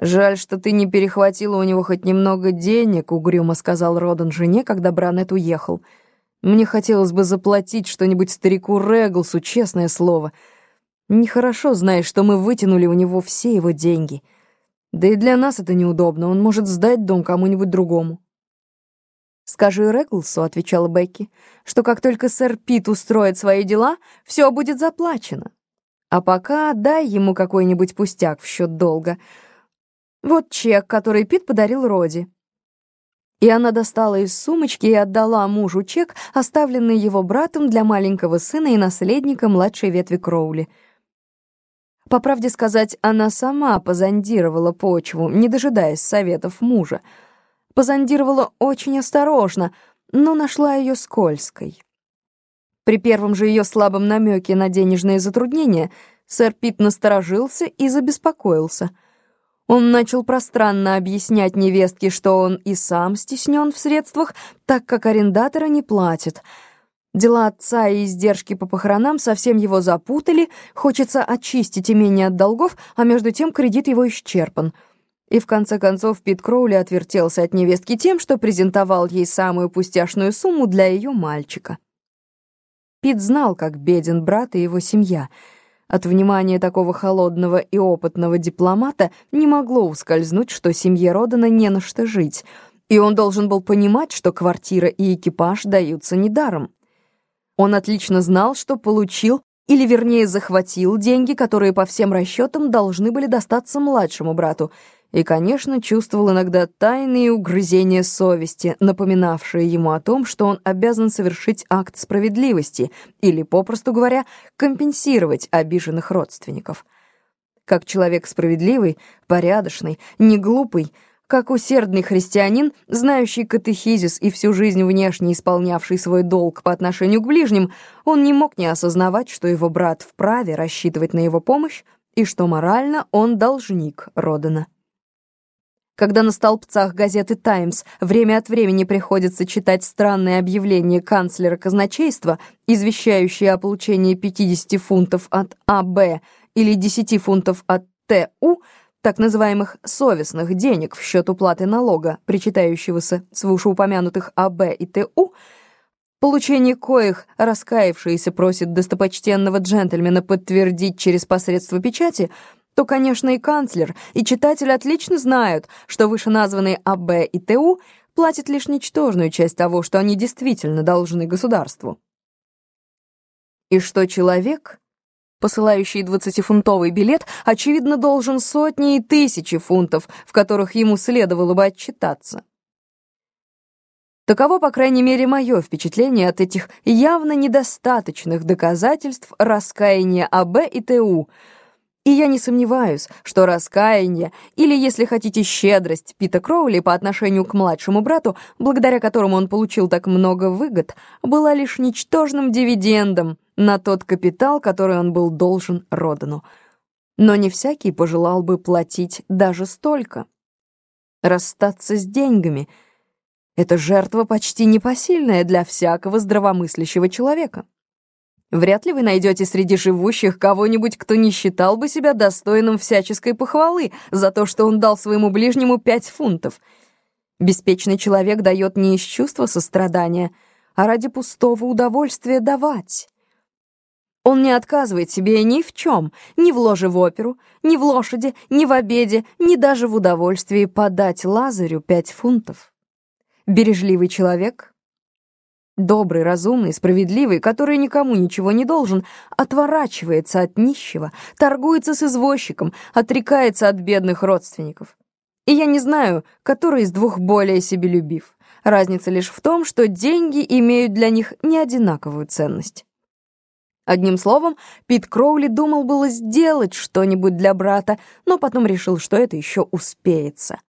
«Жаль, что ты не перехватила у него хоть немного денег», — угрюмо сказал Родан жене, когда Бранет уехал. «Мне хотелось бы заплатить что-нибудь старику Реглсу, честное слово. Нехорошо, знаешь, что мы вытянули у него все его деньги. Да и для нас это неудобно, он может сдать дом кому-нибудь другому». «Скажи Реглсу», — отвечала Бекки, «что как только сэр Пит устроит свои дела, все будет заплачено. А пока дай ему какой-нибудь пустяк в счет долга». Вот чек, который Пит подарил Роди. И она достала из сумочки и отдала мужу чек, оставленный его братом для маленького сына и наследника младшей ветви Кроули. По правде сказать, она сама позондировала почву, не дожидаясь советов мужа. Позондировала очень осторожно, но нашла ее скользкой. При первом же ее слабом намеке на денежные затруднения сэр Пит насторожился и забеспокоился — он начал пространно объяснять невестке, что он и сам стеснен в средствах, так как арендатора не платит. Дела отца и издержки по похоронам совсем его запутали, хочется очистить имение от долгов, а между тем кредит его исчерпан. И в конце концов Пит Кроули отвертелся от невестки тем, что презентовал ей самую пустяшную сумму для ее мальчика. Пит знал, как беден брат и его семья — от внимания такого холодного и опытного дипломата не могло ускользнуть, что семье Родана не на что жить, и он должен был понимать, что квартира и экипаж даются недаром. Он отлично знал, что получил, или вернее захватил деньги, которые по всем расчетам должны были достаться младшему брату — и, конечно, чувствовал иногда тайные угрызения совести, напоминавшие ему о том, что он обязан совершить акт справедливости или, попросту говоря, компенсировать обиженных родственников. Как человек справедливый, порядочный, неглупый, как усердный христианин, знающий катехизис и всю жизнь внешне исполнявший свой долг по отношению к ближним, он не мог не осознавать, что его брат вправе рассчитывать на его помощь и что морально он должник Родена. Когда на столбцах газеты «Таймс» время от времени приходится читать странные объявления канцлера казначейства, извещающие о получении 50 фунтов от АБ или 10 фунтов от ТУ, так называемых совестных денег в счет уплаты налога, причитающегося с вышеупомянутых АБ и ТУ, получение коих раскаявшиеся просит достопочтенного джентльмена подтвердить через посредство печати — то, конечно, и канцлер, и читатель отлично знают, что вышеназванные АБ и ТУ платят лишь ничтожную часть того, что они действительно должны государству. И что человек, посылающий двадцатифунтовый билет, очевидно, должен сотни и тысячи фунтов, в которых ему следовало бы отчитаться. Таково, по крайней мере, мое впечатление от этих явно недостаточных доказательств раскаяния АБ и ТУ — и я не сомневаюсь, что раскаяние, или, если хотите, щедрость Пита Кроули по отношению к младшему брату, благодаря которому он получил так много выгод, была лишь ничтожным дивидендом на тот капитал, который он был должен Родану. Но не всякий пожелал бы платить даже столько. Расстаться с деньгами — это жертва почти непосильная для всякого здравомыслящего человека. Вряд ли вы найдете среди живущих кого-нибудь, кто не считал бы себя достойным всяческой похвалы за то, что он дал своему ближнему пять фунтов. Беспечный человек дает не из чувства сострадания, а ради пустого удовольствия давать. Он не отказывает себе ни в чем, ни в ложе в оперу, ни в лошади, ни в обеде, ни даже в удовольствии подать Лазарю пять фунтов. Бережливый человек Добрый, разумный, справедливый, который никому ничего не должен, отворачивается от нищего, торгуется с извозчиком, отрекается от бедных родственников. И я не знаю, который из двух более себелюбив. Разница лишь в том, что деньги имеют для них не одинаковую ценность. Одним словом, Пит Кроули думал было сделать что-нибудь для брата, но потом решил, что это еще успеется.